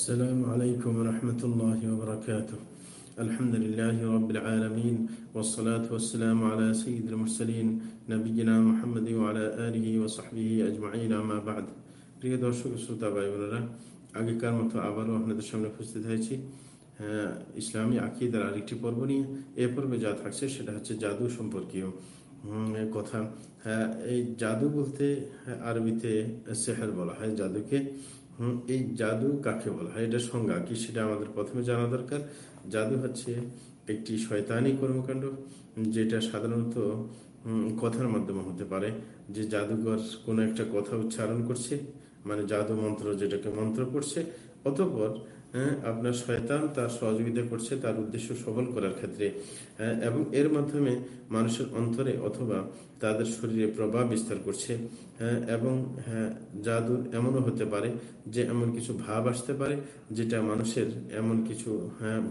السلام عليكم ورحمة الله وبركاته الحمد لله رب العالمين والصلاة والسلام على سيد المرسلين نبينا محمد وعلى آله وصحبه أجمعين أما بعد প্রিয় দর্শক শ্রোতা ভাই বোনেরা আগেকার মতো আবারও আপনাদের সামনে উপস্থিত হয়েছি ইসলামী আকিদার আরেকটি পর্ব নিয়ে এ পর্বে যা থাকছে সেটা হচ্ছে জাদু সম্পর্কীয় কথা হ্যাঁ এই জাদু বলতে আরবিতে সেহার বলা হয় জাদুকে এই জাদু কাকে বলা? হয়, এটা সংজ্ঞা কি? সেটা আমাদের প্রথমে জানা দরকার। জাদু হচ্ছে একটি শয়তানি কর্মকাণ্ড যেটা সাধারণত কথার মাধ্যমে হতে পারে। যে জাদুঘর কোনো একটা কথা উচ্চারণ করছে মানে জাদু মন্ত্র যেটাকে মন্ত্র করছে, অতপর হ্যাঁ, আপনার শয়তান তার সহযোগিতা করছে তার উদ্দেশ্য সফল করার ক্ষেত্রে। হ্যাঁ, এবং এর মাধ্যমে মানুষের অন্তরে অথবা তাদের শরীরে প্রভাব বিস্তার করছে। হ্যাঁ, এবং জাদুর এমনও হতে পারে যে এমন কিছু ভাব আসতে পারে যেটা মানুষের এমন কিছু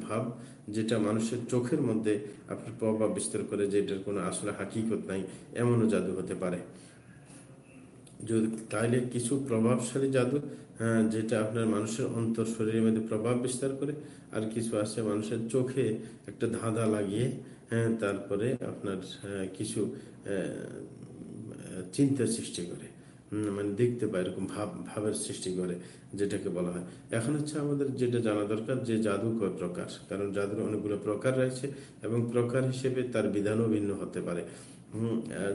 ভাব যেটা মানুষের চোখের মধ্যে আপনার প্রভাব বিস্তার করে যেটার কোনো আসলে হাকিকত নাই এমনও জাদু হতে পারে। যদি তাইলে কিছু প্রভাবশালী জাদু হ্যাঁ, যেটা আপনার মানুষের অন্তর শরীরের মধ্যে প্রভাব বিস্তার করে আর কিছু আছে মানুষের চোখে একটা ধাঁধা লাগিয়ে হ্যাঁ তারপরে আপনার হ্যাঁ, কিছু চিন্তা সৃষ্টি করে মানে দেখতে পায় এরকম ভাব ভাবের সৃষ্টি করে যেটাকে বলা হয়। এখন হচ্ছে আমাদের যেটা জানা দরকার যে জাদু কয় প্রকার কারণ জাদুর অনেকগুলো প্রকার রয়েছে এবং প্রকার হিসেবে তার বিধানও ভিন্ন হতে পারে।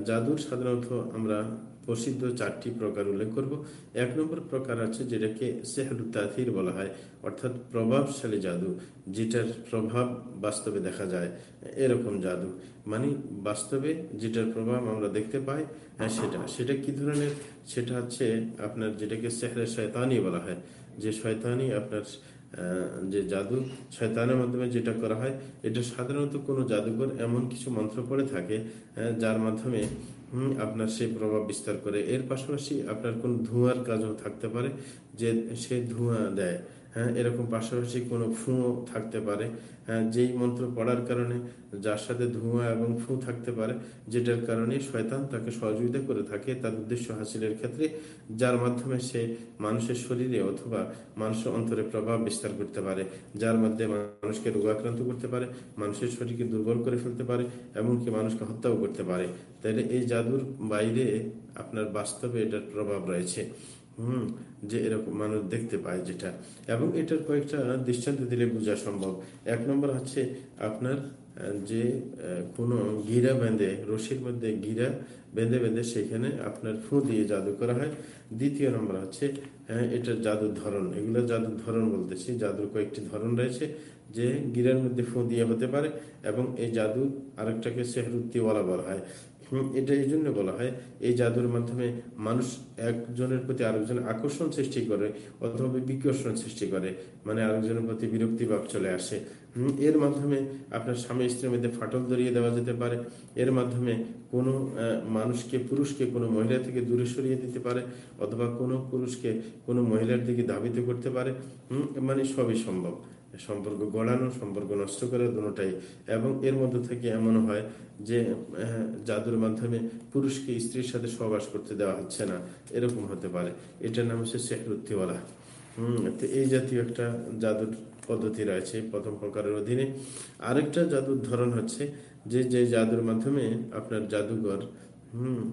জাদুর সাধারণত আমরা প্রসিদ্ধ চারটি প্রকার উল্লেখ করব। এক নম্বর প্রকার আছে যেটাকে সেহলুতাথির বলা হয় অর্থাৎ প্রভাবশালী জাদু যেটার প্রভাব বাস্তবে দেখা যায় এরকম জাদু। মানে বাস্তবে যেটার প্রভাব আমরা দেখতে পাই হ্যাঁ, সেটা। সেটা কি ধরনের? সেটা হচ্ছে আপনার যেটাকে সেহরে শয়তানি বলা হয়। যে শয়তানি আপনার যে জাদু শয়তানের মাধ্যমে যেটা করা হয়, এটা সাধারণত কোনো জাদুঘর এমন কিছু মন্ত্র পড়ে থাকে যার মাধ্যমে আপনার সেই প্রভাব বিস্তার করে। এর পাশাপাশি আপনার কোন ধোঁয়ার কাজও থাকতে পারে, যে সে ধোঁয়া দেয়। হ্যাঁ এরকম পাশাপাশি কোনো ফুঁও থাকতে পারে। হ্যাঁ যেই মন্ত্র পড়ার কারণে যার সাথে ধোঁয়া এবং ফু থাকতে পারে, যেটার কারণে শয়তান তাকে সহযোগিতা করে থাকে তার উদ্দেশ্য হাসিলের ক্ষেত্রে, যার মাধ্যমে সে মানুষের শরীরে অথবা মানুষের অন্তরে প্রভাব বিস্তার করতে পারে, যার মধ্যে মানুষকে রোগাক্রান্ত করতে পারে, মানুষের শরীরকে দুর্বল করে ফেলতে পারে এমনকি মানুষকে হত্যাও করতে পারে। তাইলে এই জাদুর বাইরে আপনার বাস্তবে এটার প্রভাব রয়েছে। হুম, যে এরকম মানুষ দেখতে পায় যেটা। এবং এটার কয়েকটা দৃষ্টান্ত দিলে বোঝা সম্ভব। এক নম্বর হচ্ছে আপনার যে কোনো গিরা বেঁধে, রশির মধ্যে গিরা বেঁধে বেঁধে সেখানে আপনার ফু দিয়ে জাদু করা হয়। দ্বিতীয় নম্বর হচ্ছে হ্যাঁ এটার জাদুর ধরন। এগুলো জাদুর ধরন বলতেছি। জাদুর কয়েকটি ধরন রয়েছে যে গিরার মধ্যে ফু দিয়ে হতে পারে এবং এই জাদু আরেকটাকে সেহরুত্তিওয়ালা বলা হয়। এটা এই জন্য বলা হয়, এই জাদুর মাধ্যমে মানুষ একজনের প্রতি আরেকজন আকর্ষণ সৃষ্টি করে অথবা বিকর্ষণ সৃষ্টি করে মানে আরেকজনের প্রতি বিরক্তি ভাব চলে আসে। এর মাধ্যমে আপনার স্বামী স্ত্রীর মধ্যে ফাটল ধরিয়ে দেওয়া যেতে পারে। এর মাধ্যমে কোনো মানুষকে, পুরুষকে কোনো মহিলা থেকে দূরে সরিয়ে দিতে পারে অথবা কোনো পুরুষকে কোনো মহিলার দিকে ধাবিত করতে পারে। মানে সবই সম্ভব। সম্পর্ক গড়ানো সম্পর্ক নষ্ট করা দুটাই। এবং এর মধ্যে থেকে এমন হয় যে জাদুর মাধ্যমে পুরুষকে স্ত্রীর সাথে সহবাস করতে দেওয়া হচ্ছে না। এরকম হতে পারে। এটার নাম হচ্ছে শেখরুত্তিওয়ালা হম, তো এই জাতীয় একটা জাদুর পদ্ধতি রয়েছে প্রথম প্রকারের অধীনে। আরেকটা জাদুর ধরন হচ্ছে যে যে জাদুর মাধ্যমে আপনার জাদুঘর, হম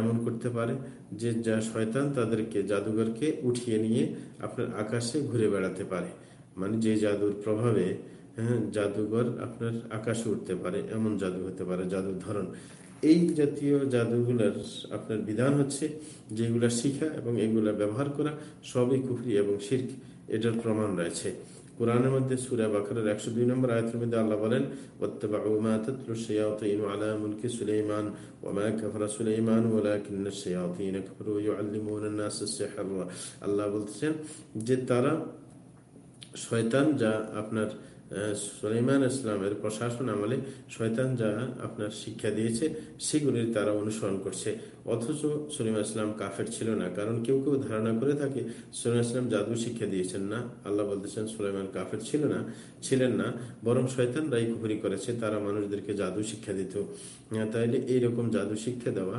এমন করতে পারে যে, যা শয়তান তাদেরকে জাদুঘরকে উঠিয়ে নিয়ে আপনার আকাশে ঘুরে বেড়াতে পারে। মানে যে জাদুর প্রভাবে হ্যাঁ জাদুঘর আপনার আকাশে উঠতে পারে, এমন জাদু হতে পারে, জাদুর ধরন। এই জাতীয় জাদুগুলার আপনার বিধান হচ্ছে যেগুলা শিখা এবং এগুলা ব্যবহার করা সবই কুফরি এবং শির্ক, এটার প্রমাণ রয়েছে। কোরআনের মধ্যে সুরা বাকরের একশো দুই নম্বর আয়তের মধ্যে আল্লাহ বলেন আল্লাহ বলতেছেন যে তারা শয়তান যা আপনার সুলাইমান ইসলামের প্রশাসন আমলে শয়তান যা আপনার শিক্ষা দিয়েছে, সেগুলির তারা অনুসরণ করছে। অথচ সুলিমা ইসলাম কাফের ছিল না, কারণ কেউ কেউ ধারণা করে থাকে সুলিমা ইসলাম জাদু শিক্ষা দিয়েছেন না, আল্লাহ বলতেছেন সুলাইমান কাফের ছিল না, ছিলেন না, বরং শয়তান রাই কুফরি করেছে, তারা মানুষদেরকে জাদু শিক্ষা দিত। তাইলে এইরকম জাদু শিক্ষা দেওয়া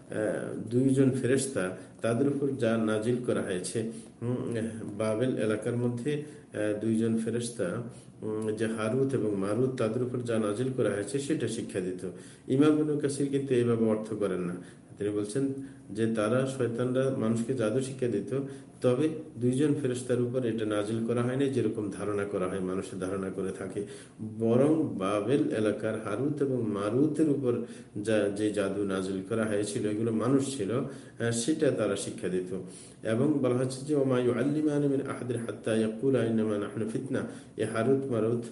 দুইজন ফেরেস্তা তাদের উপর যা নাজিল করা হয়েছে বাবেল এলাকার মধ্যে দুইজন ফেরেস্তা যে হারুত এবং মারুত তাদের উপর যা নাজিল করা হয়েছে সেটা শিক্ষা দিত। ইমাম কাশির কিন্তু এইভাবে অর্থ করেন না। তিনি বলছেন যে তারা শয়তানরা মানুষকে জাদু শিক্ষা দিত তবে দুইজন ফেরেস্তার উপর এটা নাজিল করা হয়নি, যেরকম ধারণা করা হয়, মানুষের ধারণা করে থাকে। বরং বাবেল এলাকার হারুত এবং মারুতের উপর যা, যে জাদু নাজিল করা হয়েছিল, এগুলো মানুষ ছিল সেটা তারা শিক্ষা দিত। এবং বলা হচ্ছে যে ওমায়ু আল্লিমান আহাদের হাত্তা ইয়াকুল আইনামা নাহনু ফিতনা। এ হারুত, মারুত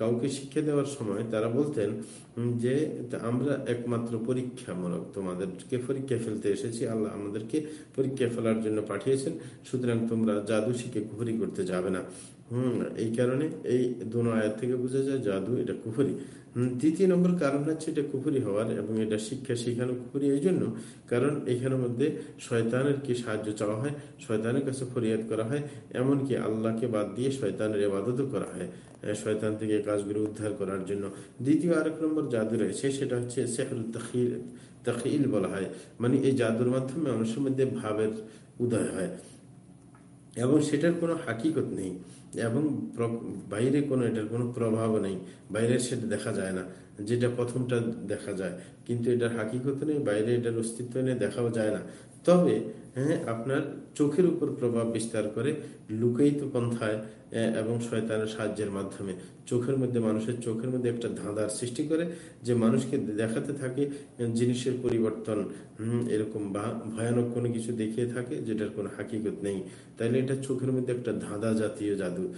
কাউকে শিক্ষা দেওয়ার সময় তারা বলতেন যে আমরা একমাত্র পরীক্ষামূলক তোমাদেরকে পরীক্ষা ফেলতে এসেছি। আল্লাহ আমাদেরকে পরীক্ষা ফেলার জন্য পাঠিয়েছেন। সুতরাং তোমরা জাদু শিখে কুফরি করতে যাবে না। হম, এই কারণে এই দোনো আয়াত থেকে বোঝা যায় জাদু এটা কুফরি। দ্বিতীয় নম্বর কারণ হচ্ছে এটা কুফরি হওয়ার এবং এটা শিক্ষা শেখানো কুফরি এই জন্য, কারণ এখানের মধ্যে শয়তানের কি সাহায্য চাওয়া হয়? শয়তানের কাছে ফরিয়াদ করা হয়, এমনকি আল্লাহকে বাদ দিয়ে শয়তানের এবাদতও করা হয় শয়তান থেকে কাজগুলো উদ্ধার করার জন্য। দ্বিতীয় আরেক নম্বর জাদু রয়েছে, সেটা হচ্ছে সেহরুল তখিল তখিল বলা হয়। মানে এই জাদুর মাধ্যমে মানুষের মধ্যে ভাবের উদয় হয়। এবং সেটার কোনো হাকিকত নেই। এবং বাইরে কোনো এটার কোনো প্রভাব নেই। বাইরে সেটা দেখা যায় না, যেটা প্রথমটা দেখা যায়। কিন্তু এটার হাকিকত নেই, বাইরে এটার অস্তিত্ব নেই, দেখাও যায় না। তবে হ্যাঁ আপনার চোখের উপর প্রভাব বিস্তার করে লুকায়িত পন্থায় আহ, এবং শয়তানের সাহায্যের মাধ্যমে। চোখের মধ্যে মানুষের চোখের মধ্যে একটা ধাঁধার সৃষ্টি করে যে মানুষকে দেখাতে থাকে জিনিসের পরিবর্তন। এরকম বা- ভয়ানক কোনো কিছু দেখিয়ে থাকে যেটার কোনো হাকিকত নেই। তাইলে এটা চোখের মধ্যে একটা ধাঁধা জাতীয় জাদু।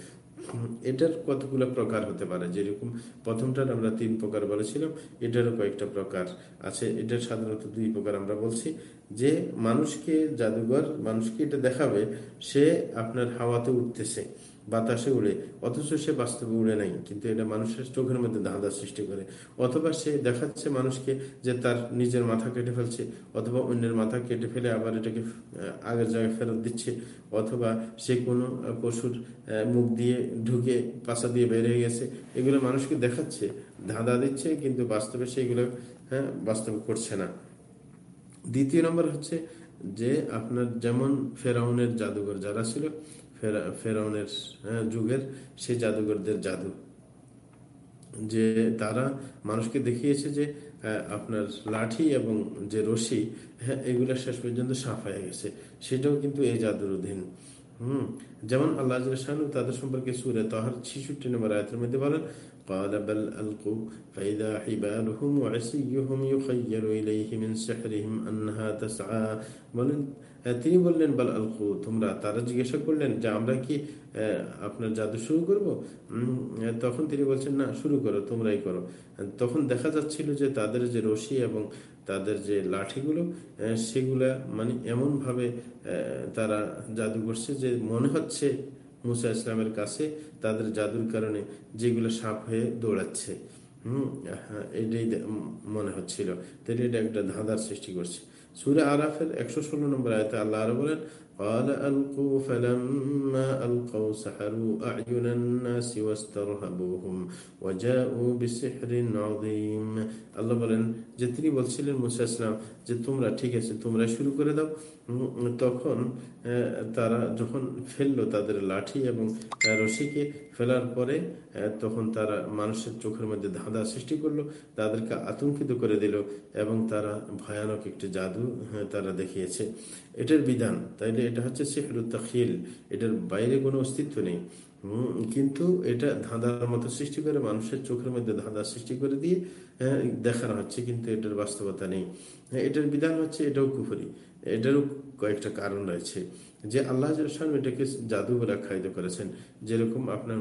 এটার কতগুলো প্রকার হতে পারে? যেরকম প্রথমটার আমরা তিন প্রকার বলেছিলাম, এটারও কয়েকটা প্রকার আছে। এটার সাধারণত দুই প্রকার আমরা বলছি। যে মানুষকে জাদুঘর, মানুষকে এটা দেখাবে, সে আপনার হাওয়াতে উঠতেছে। বাতাসে উড়ে। অথচ সে বাস্তবে উড়ে নাই, কিন্তু এটা মানুষের চোখের মধ্যে ধাঁধা সৃষ্টি করে। অথবা সে দেখাচ্ছে মানুষকে যে তার নিজের মাথা কেটে ফেলছে, অথবা অন্যের মাথা কেটে ফেলে আবার এটাকে আগের জায়গায় ফেরত দিচ্ছে, অথবা সে কোনো পশুর মুখ দিয়ে ঢুকে পাশা দিয়ে বের হয়ে গেছে। এগুলো মানুষকে দেখাচ্ছে, ধাঁধা দিচ্ছে, কিন্তু বাস্তবে সেগুলো হ্যাঁ বাস্তব করছে না। দ্বিতীয় নম্বর হচ্ছে যে আপনার যেমন ফেরাউনের জাদুঘর যারা ছিল ফেরা- ফেরাউনের হ্যাঁ, যুগের সেই জাদুঘরদের জাদু যে তারা মানুষকে দেখিয়েছে যে আহ, আপনার লাঠি এবং যে রশি হ্যাঁ এগুলো শেষ পর্যন্ত সাফ হয়ে গেছে সেটাও কিন্তু এই জাদুর অধীন হম যেমন আল্লাহ শাহানু তাদের সম্পর্কে সুরে তাহার ছিষট্টি নম্বর আয়তের মধ্যে বলেন قال بل ألقوا فإذا حبالهم وعصيهم يخيل إليه من سحرهم أنها تسعى বলেন আহ, তিনি বললেন বাল আলকু তোমরা তারা জিজ্ঞাসা করলেন যে আমরা কি আপনার জাদু শুরু করব? তখন তিনি বলছেন না শুরু করো তোমরাই করো। তখন দেখা যাচ্ছিল যে তাদের যে রশি এবং তাদের যে লাঠিগুলো সেগুলা মানে এমনভাবে তারা জাদু করছে যে মনে হচ্ছে মুসা ইসলামের কাছে তাদের জাদুর কারণে যেগুলো সাপ হয়ে দৌড়াচ্ছে। হম হ্যাঁ, এটাই মনে হচ্ছিল। তাহলে এটা একটা ধাঁধার সৃষ্টি করছে। সুরে আরাফের একশো ষোলো নম্বর আয়তে আল্লাহ আরও বলেন قال ألقوا فلما ألقوا سحروا أعين الناس واسترهبوهم وجاءوا بسحر عظيم আল্লাহ বলেন যে তিনি বলছিলেন মুসা ইসলাম যে তোমরা ঠিক আছে তোমরা শুরু করে দাও উম, তখন আহ, তারা যখন ফেললো তাদের লাঠি এবং আহ, রশিকে ফেলার পরে আহ, তখন তারা মানুষের চোখের মধ্যে ধাঁধা সৃষ্টি করলো তাদেরকে আতঙ্কিত করে দিল এবং তারা ভয়ানক একটি জাদু হ্যাঁ, তারা দেখিয়েছে এটার বিধান তাইলে এটা হচ্ছে শেখরুত তাখিল এটার বাইরে কোনো অস্তিত্ব নেই। কিন্তু এটা ধাঁধার মতো সৃষ্টি করে মানুষের চোখের মধ্যে ধাঁধা সৃষ্টি করে দিয়ে হ্যাঁ, দেখানো হচ্ছে কিন্তু এটার বাস্তবতা নেই। হ্যাঁ, এটার বিধান হচ্ছে এটাও কুফরি। এটারও কয়েকটা কারণ রয়েছে যে আল্লাহ এটাকে জাদু বলে আখ্যায়িত করেছেন। যেরকম আপনার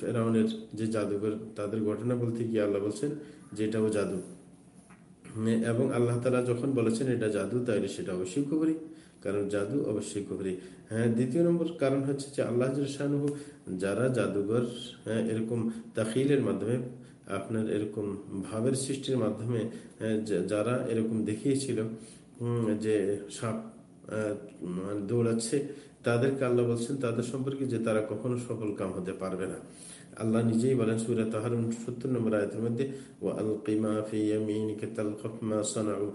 ফেরাউনের যে জাদুঘর তাদের ঘটনা বলতে গিয়ে আল্লাহ বলছেন যে এটাও জাদু। হ্যাঁ, এবং আল্লাহ তালা যখন বলেছেন এটা জাদু তাইলে সেটা অবশ্যই কুফরি। কারণ জাদু অবশ্যই কুফরি হ্যাঁ দ্বিতীয় নম্বর কারণ হচ্ছে যে আল্লাহ শাহু যারা জাদুঘর হ্যাঁ এরকম তাকিলের মাধ্যমে আপনার এরকম ভাবের সৃষ্টির মাধ্যমে হ্যাঁ, যারা এরকম দেখিয়েছিল যে সাপ মানে দৌড়াচ্ছে তাদেরকে আল্লাহ বলছেন তাদের সম্পর্কে যে তারা কখনো সফল কাম হতে পারবে না। আল্লাহ নিজেই বলেন, সুরা তাহার সত্তর নম্বর আয়তের মধ্যে ও আল কিমা ফি ইয়ামিনিকা তালকাফ মা সানাউ।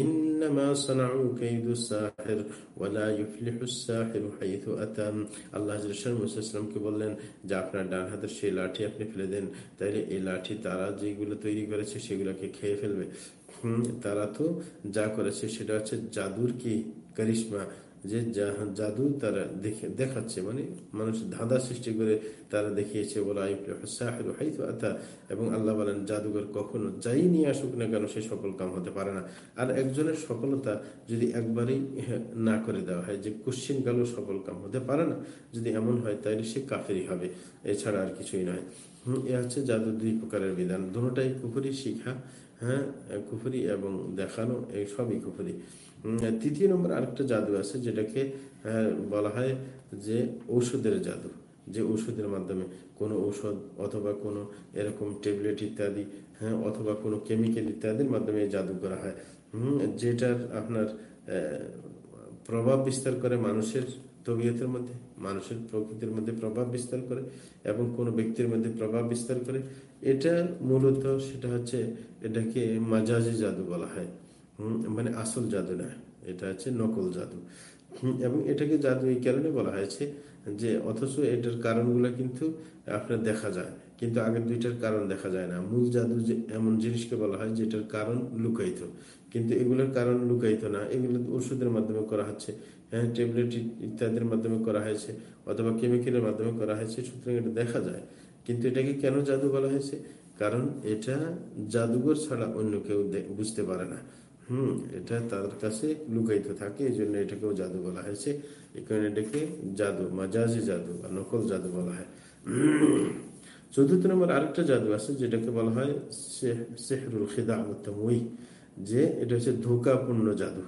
ইন্নামা সানাউ কাইদু সাহির, ওয়ালা ইউফলিহু সাহির হাইথু আতাম আল্লাহ মুসাল্লামকে বললেন, যে আপনার ডান হাতের সেই লাঠি আপনি ফেলে দেন, তাইলে এই লাঠি তারা যেগুলো তৈরি করেছে সেগুলোকে খেয়ে ফেলবে। তারা তো যা করেছে সেটা হচ্ছে জাদুর কি? করিশ্মা। যে জাদু তারা দেখে দেখাচ্ছে মানে মানুষ ধাঁধা সৃষ্টি করে তারা দেখিয়েছে বলা এবং আল্লাহ বলেন, জাদুঘর কখনো যাই নিয়ে আসুক না কেন, সে সফল কাম হতে পারে না। আর একজনের সফলতা যদি একবারই না করে দেওয়া হয়, যে কুশ্চিন কালও সফল কাম হতে পারে না, যদি এমন হয় তাহলে সে কাফেরই হবে। এছাড়া আর কিছুই নয়। হম, এ হচ্ছে জাদু দুই প্রকারের বিধান। দুটাই কুফুরি শিখা হ্যাঁ কুফুরি এবং দেখানো, এই সবই কুফুরি। তৃতীয় নম্বর আরেকটা জাদু আছে, যেটাকে বলা হয় যে ঔষধের জাদু। যে ওষুধের মাধ্যমে কোনো ঔষধ অথবা কোনো এরকম ট্যাবলেট ইত্যাদি হ্যাঁ অথবা কোনো কেমিক্যাল ইত্যাদির মাধ্যমে জাদু করা হয়। হুম যেটার আপনার প্রভাব বিস্তার করে মানুষের তবিয়তের মধ্যে, মানুষের প্রকৃতির মধ্যে প্রভাব বিস্তার করে এবং কোনো ব্যক্তির মধ্যে প্রভাব বিস্তার করে এটা মূলত সেটা হচ্ছে এটাকে মাজাজি জাদু বলা হয়। মানে আসল জাদু না, এটা হচ্ছে নকল জাদু। এবং এটাকে জাদু এই কারণে বলা হয়েছে যে অথচ এটার কারণগুলো কিন্তু আপনার দেখা যায়, কিন্তু আগের দুইটার কারণ দেখা যায় না। মূল জাদু যে এমন জিনিসকে বলা হয় যেটার কারণ লুকাইত কিন্তু এগুলোর কারণ লুকাইত না। এগুলো ওষুধের মাধ্যমে করা হচ্ছে হ্যাঁ ট্যাবলেট ইত্যাদির মাধ্যমে করা হয়েছে, অথবা কেমিক্যালের মাধ্যমে করা হয়েছে, সুতরাং এটা দেখা যায়। কিন্তু এটাকে কেন জাদু বলা হয়েছে? কারণ এটা জাদুঘর ছাড়া অন্য কেউ বুঝতে পারে না। হুম এটা তার কাছে লুকাইত থাকে এই জন্য এটাকেও জাদু বলা হয়েছে। এখানে এটাকে জাদু মাজাজি জাদু বা নকল জাদু বলা হয়। চতুর্থ নম্বর আরেকটা জাদু আছে যেটাকে বলা হয় শেহরুল খিদামুই যে এটা হচ্ছে ধোকাপূর্ণ জাদু।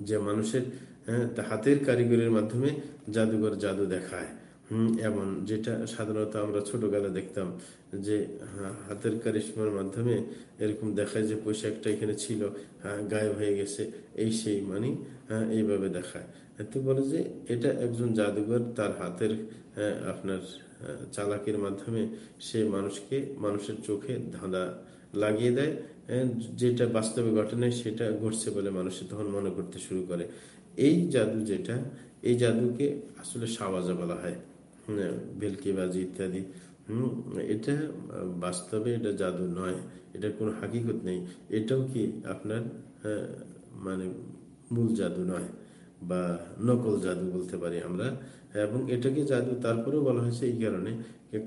যে মানুষের হ্যাঁ, হাতের কারিগরির মাধ্যমে জাদুঘর জাদু দেখায়। হম, এমন, যেটা সাধারণত আমরা ছোটবেলা দেখতাম যে হাতের কারিশ্মার মাধ্যমে এরকম দেখায় যে পোশাকটা এখানে ছিল হ্যাঁ গায়েব হয়ে গেছে, এই সেই মানে হ্যাঁ এইভাবে দেখায়। তো বলে যে এটা একজন জাদুঘর, তার হাতের আপনার চালাকির মাধ্যমে সে মানুষকে, মানুষের চোখে ধাঁধা লাগিয়ে দেয় যেটা বাস্তবে ঘটনা সেটা ঘটছে বলে মানুষের তখন মনে করতে শুরু করে। এই জাদু যেটা, এই জাদুকে আসলে সাওয়াজা বলা হয়। ভেলকিবাজি ইত্যাদি। হম, এটা বাস্তবে এটা জাদু নয়, এটা কোনো হাকিকত নেই। এটাও কি আপনার মানে মূল জাদু নয় বা নকল জাদু বলতে পারি আমরা। এবং এটাকে জাদু তারপরেও বলা হয়েছে এই কারণে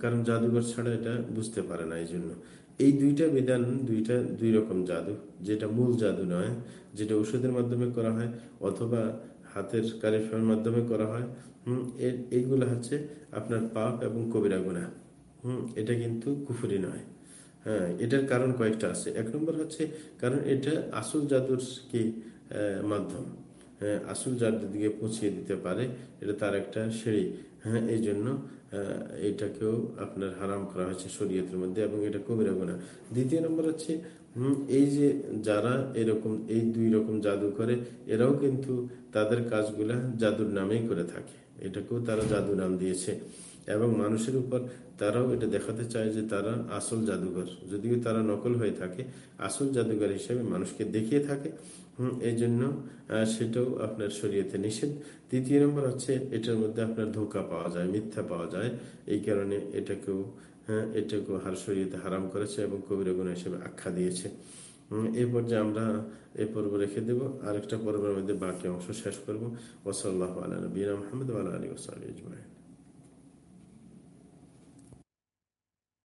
কারণ জাদুঘর ছাড়া এটা বুঝতে পারে না এই জন্য এই দুইটা বিধান, দুইটা, দুই রকম জাদু, যেটা মূল জাদু নয়, যেটা ওষুধের মাধ্যমে করা হয়, অথবা হাতের কারিফার মাধ্যমে করা হয়। হম এইগুলো হচ্ছে আপনার পাপ এবং কবিরা গুণা হম, এটা কিন্তু কুফুরি নয়। হ্যাঁ এটার কারণ কয়েকটা আছে। এক নম্বর হচ্ছে, কারণ এটা আসল জাদুর কি মাধ্যম। হ্যাঁ আসল জাদুর দিকে পৌঁছিয়ে দিতে পারে, এটা তার একটা সিঁড়ি। হ্যাঁ এই জন্য এটাকেও আপনার হারাম করা হয়েছে শরীয়তের মধ্যে এবং এটা কবিরা গুণা দ্বিতীয় নম্বর হচ্ছে এই যে যারা এরকম, এই দুই রকম জাদু করে, এরাও কিন্তু তাদের কাজগুলা জাদুর নামেই করে থাকে। এটাকেও তারা জাদু নাম দিয়েছে। এবং মানুষের উপর তারাও এটা দেখাতে চায় যে তারা আসল জাদুঘর। যদিও তারা নকল হয়ে থাকে, আসল জাদুঘর হিসেবে মানুষকে দেখিয়ে থাকে। এই জন্য সেটাও আপনার শরীয়তে নিষেধ। তৃতীয় নম্বর হচ্ছে, এটার মধ্যে আপনার ধোকা পাওয়া যায়, মিথ্যা পাওয়া যায়। এই কারণে এটাকেও হ্যাঁ এটাকেও হার শরীয়তে হারাম করেছে এবং কবির গুণ হিসেবে আখ্যা দিয়েছে। এই পর্যায়ে আমরা এ পর্ব রেখে দেব। আরেকটা পর্বের মধ্যে বাকি অংশ শেষ করব। ওসল্লাহ আলী নবীনা মোহাম্মদ আলী ওসাল